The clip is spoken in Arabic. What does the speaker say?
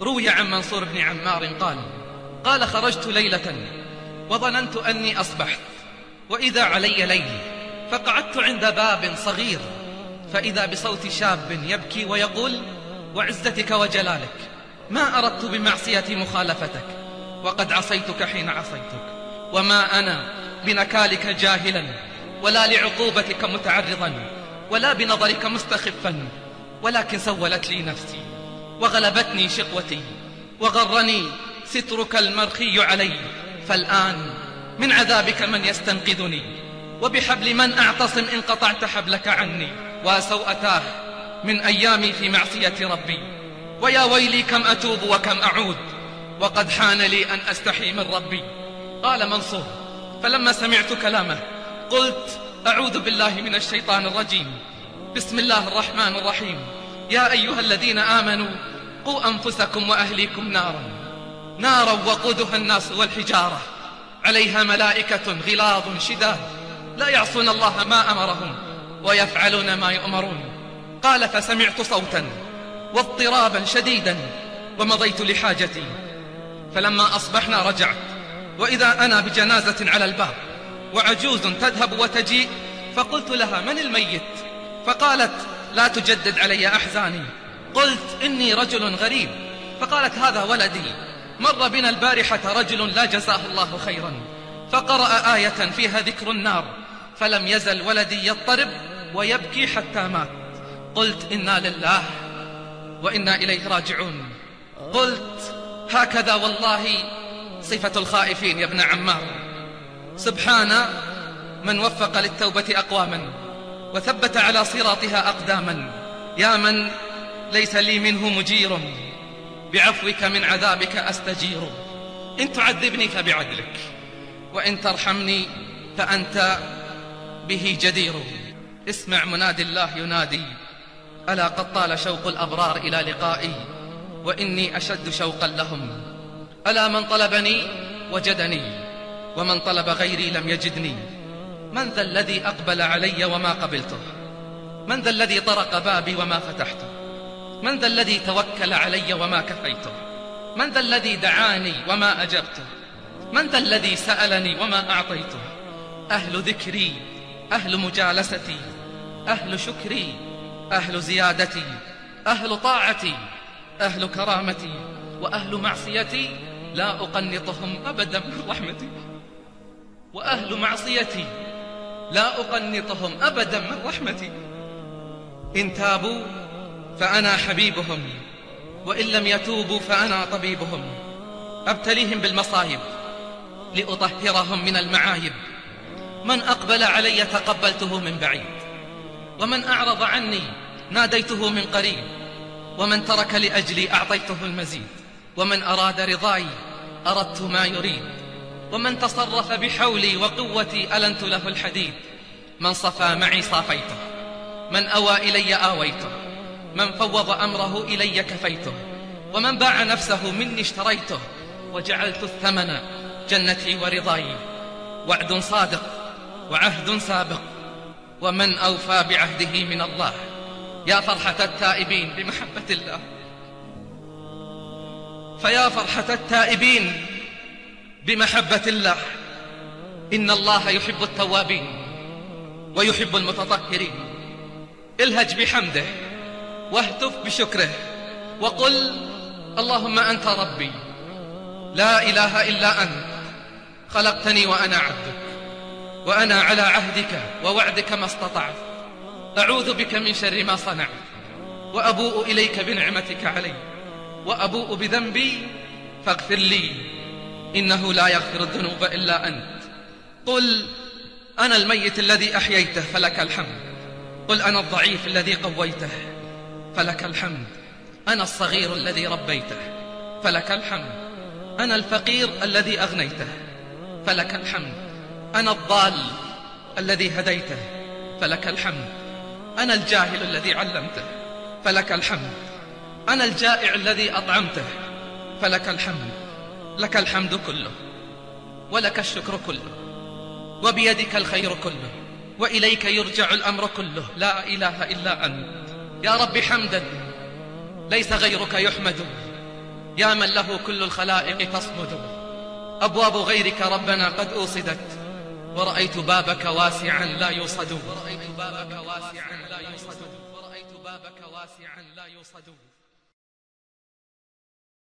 روي عن منصور بن عمار قال قال خرجت ليلة وظننت أني أصبحت وإذا علي ليل فقعدت عند باب صغير فإذا بصوت شاب يبكي ويقول وعزتك وجلالك ما أردت بمعصيتي مخالفتك وقد عصيتك حين عصيتك وما أنا بنكالك جاهلا ولا لعقوبتك متعرضا ولا بنظرك مستخفا ولكن سولت لي نفسي. وغلبتني شقوتي وغرني سترك المرخي علي. فالآن من عذابك من يستنقذني؟ وبحبل من أعتصم إن قطعت حبلك عني؟ وسوءتاه من أيامي في معصية ربي. ويا ويلي كم أتوب وكم أعود؟ وقد حان لي أن أستحي من ربي. قال منصور فلما سمعت كلامه قلت أعوذ بالله من الشيطان الرجيم. بسم الله الرحمن الرحيم. يا أيها الذين آمنوا قوا أنفسكم وأهليكم نارا. نارا وقودها الناس والحجارة. عليها ملائكة غلاظ شداد. لا يعصون الله ما أمرهم ويفعلون ما يؤمرون. قال فسمعت صوتا واضطرابا شديدا ومضيت لحاجتي. فلما أصبحنا رجعت. وإذا أنا بجنازة على الباب وعجوز تذهب وتجيء فقلت لها من الميت؟ فقالت لا تجدد علي أحزاني. قلت إني رجل غريب. فقالت هذا ولدي. مر بنا البارحة رجل لا جزاه الله خيرا. فقرأ آية فيها ذكر النار. فلم يزل ولدي يضطرب ويبكي حتى مات. قلت إنا لله وإنا إليه راجعون. قلت هكذا والله صفة الخائفين يا ابن عمار. سبحان من وفق للتوبة أقواما وثبت على صراطها أقداما. يا من ليس لي منه مجير. بعفوك من عذابك أستجير. إن تعذبني فبعدلك وإن ترحمني فأنت به جدير. اسمع منادي الله ينادي ألا قد طال شوق الأبرار إلى لقائي وإني أشد شوقا لهم. ألا من طلبني وجدني ومن طلب غيري لم يجدني. من ذا الذي أقبل علي وما قبلته؟ من ذا الذي طرق بابي وما فتحته؟ من ذا الذي توكل علي وما كفيته؟ من ذا الذي دعاني وما أجبته؟ من ذا الذي سألني وما أعطيته؟ أهل ذكري أهل مجالستي أهل شكري أهل زيادتي أهل طاعتي أهل كرامتي وأهل معصيتي لا أقنطهم أبدا من رحمتي. وأهل معصيتي لا أقنطهم أبدا من رحمتي. إن تابوا فأنا حبيبهم وإن لم يتوبوا فأنا طبيبهم. أبتليهم بالمصايب لأطهرهم من المعايب. من أقبل علي تقبلته من بعيد. ومن أعرض عني ناديته من قريب. ومن ترك لأجلي أعطيته المزيد. ومن أراد رضاي أردت ما يريد. ومن تصرف بحولي وقوتي ألنت له الحديد. من صفى معي صافيته. من أوى إلي آويته. من فوض أمره إلي كفيته ومن باع نفسه مني اشتريته وجعلت الثمن جنتي ورضاي. وعد صادق وعهد سابق ومن أوفى بعهده من الله. يا فرحة التائبين بمحبة الله. فيا فرحة التائبين بمحبة الله. إن الله يحب التوابين ويحب المتطهرين. الهج بحمده. واهتف بشكره وقل اللهم أنت ربي لا إله إلا أنت خلقتني وأنا عبدك وأنا على عهدك ووعدك ما استطعت أعوذ بك من شر ما صنعت وأبوء إليك بنعمتك علي وأبوء بذنبي فاغفر لي إنه لا يغفر الذنوب إلا أنت. قل أنا الميت الذي أحييته فلك الحمد قل أنا الضعيف الذي قويته. فلك الحمد. أنا الصغير الذي ربيته. فلك الحمد. أنا الفقير الذي أغنيته. فلك الحمد. أنا الضال الذي هديته. فلك الحمد. أنا الجاهل الذي علمته. فلك الحمد. أنا الجائع الذي أطعمته. فلك الحمد. لك الحمد كله. ولك الشكر كله. وبيدك الخير كله. وإليك يرجع الأمر كله. لا إله إلا أنت. يا رب حمدا ليس غيرك يحمد يا من له كل الخلائق تصمد أبواب غيرك ربنا قد أوصدت ورأيت بابك واسعا لا يوصد ورأيت بابك واسعا لا يوصد ورأيت بابك واسعا لا يوصد